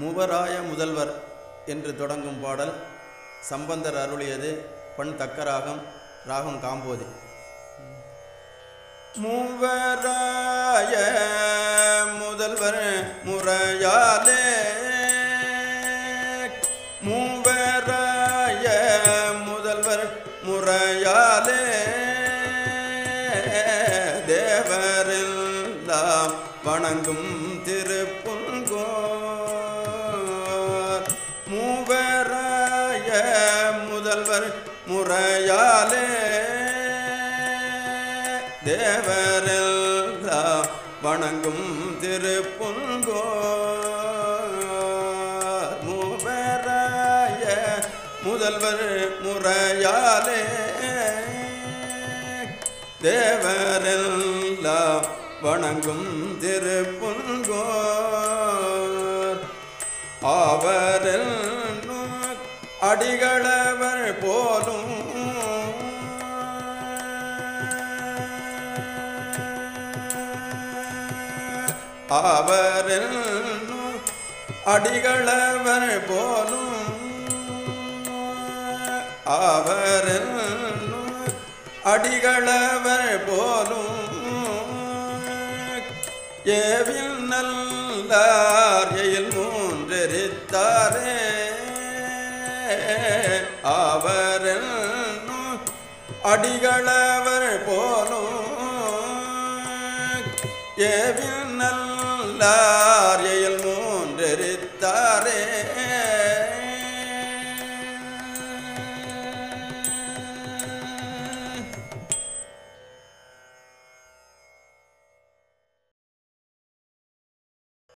மூவராய முதல்வர் என்று தொடங்கும் பாடல் சம்பந்தர் அருளியது பண் தக்க ராகம் ராகம் காம்போதி. மூவராய முதல்வர் முறையாலே மூவராய முதல்வர் முறையாலே தேவரெல்லாம் வணங்கும் திருப்புங்கோ முதல்வர் முறையாலே தேவரில் வணங்கும் திருப்புங்கோ மூவராய முதல்வர் முறையாலே தேவரெல்லாம் வணங்கும் திருப்புங்கோ அவரென்னும் அடிகளவர் போலும். அவரில் அடிகளவர் போலும். அவரில் அடிகளவர் போலும். ஏவில் நல்லார் எயில் மூன்றெரித்தாரே. அடிகளவர் போலும் ஏவில் நல்லார்